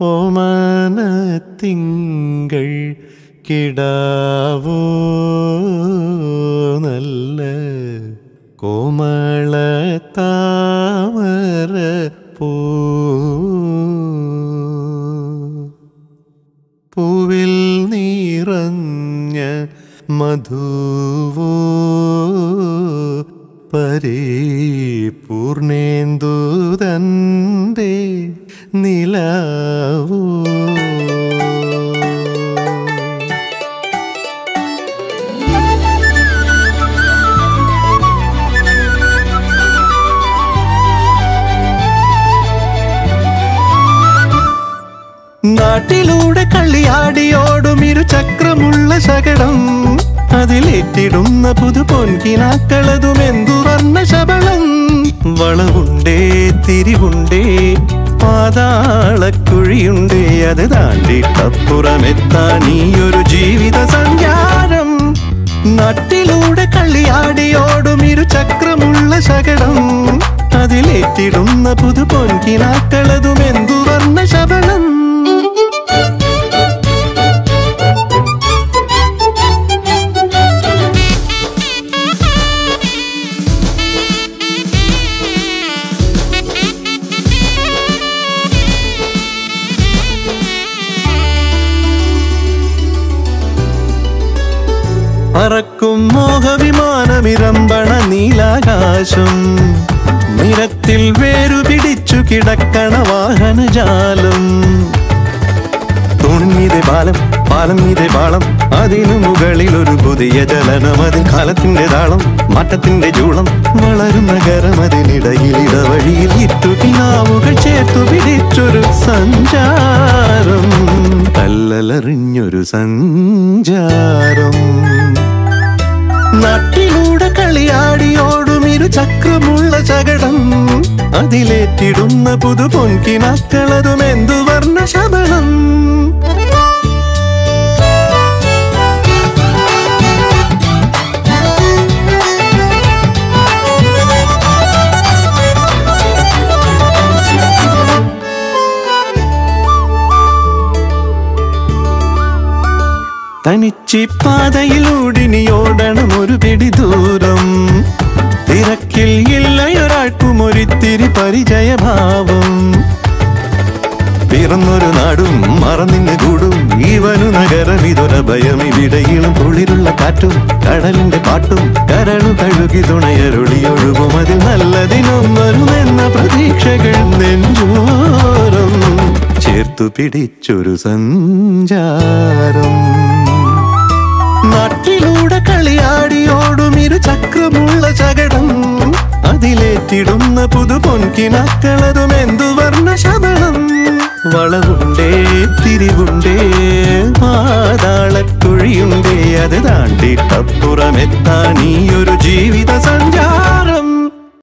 ഓമനത്തിങ്കൾ കിടാവോ നല്ല കോമള താമര പൂവിൽ നിറഞ്ഞ മധുവോ പരിപൂർണേന്ദുതന്റെ നിലാവോ നാട്ടിലൂടെ കള്ളിയാടിയോടും ഇരുചക്രമുള്ള ശകടം. അതിലേറ്റിടുന്ന പുതു പൊൻകിനാക്കളതും എന്തു വന്ന ശബളം. വളവുണ്ടേ തിരിവുണ്ടേ പാതാളക്കുഴിയുണ്ടേ അത് താണ്ടിട്ടപ്പുറമെത്താൻ ഈ ഒരു ജീവിത സഞ്ചാരം നാട്ടിലൂടെ കള്ളിയാടിയോടും ഇരുചക്രമുള്ള ശകടം. അതിലേറ്റിടുന്ന പുതു പൊൻകിനാക്കളതും എന്തു പറക്കും മോഹവിമാനമിരമ്പണ നീലാകാശം. നിരത്തിൽ വേരു പിടിച്ചു കിടക്കണ വാഹനജാലം. തുണിഞ്ഞിതെ ബാലം പാലം ഇതേ പാളം അതിനു മുകളിൽ ഒരു പുതിയ ജലനം അതിൽ കാലത്തിന്റെ താളം മാറ്റത്തിന്റെ ചൂളം വളരും നഗരം അതിനിടയിൽ ഇടവഴിയിൽ ഇട്ടുകിനാവുകൾ ചേർത്തു പിടിച്ചൊരു സഞ്ചാരം. കല്ലലറിഞ്ഞൊരു സഞ്ചാരം. നാട്ടിലൂടെ കളിയാടിയോടും ഇരു ചക്രമുള്ള ചകടം. അതിലേറ്റിടുന്ന പുതു പൊൻകിനാക്കളതും തനിച്ചി പാതയിലൂടിനിയോടണം ഒരു പിടി ദൂരം തിരക്കിൽ ഇല്ലയൊരാൾക്കും ഒരിത്തിരി പരിചയഭാവം. പിറന്നൊരു നാടും മറന്നിന്ന് കൂടും. ഈവനു നഗരം ഇതൊര ഭയം. ഇവിടെയിലും കുളിരുള്ള കാറ്റും കടലിന്റെ പാട്ടും. കരളു കഴുകി തുണയരുളിയൊഴുകും. അതിൽ നല്ലതിനും വരുമെന്ന പ്രതീക്ഷകൾ നെഞ്ചോരം. ചേർത്തു പിടിച്ചൊരു സഞ്ചാരം. നാട്ടിലൂടെ കളിയാടിയോടും ഇരു ചക്രമുള്ള ചകടം. അതിലേറ്റിടുന്ന പുതു പൊൻകിനാക്കളതും എന്തു വർണ ശബളം വളവുണ്ടേ തിരിവുണ്ടേ പാതാളക്കുഴിയുണ്ടേ അത് താണ്ടിട്ടപ്പുറമെത്താൻ ഈ സഞ്ചാരം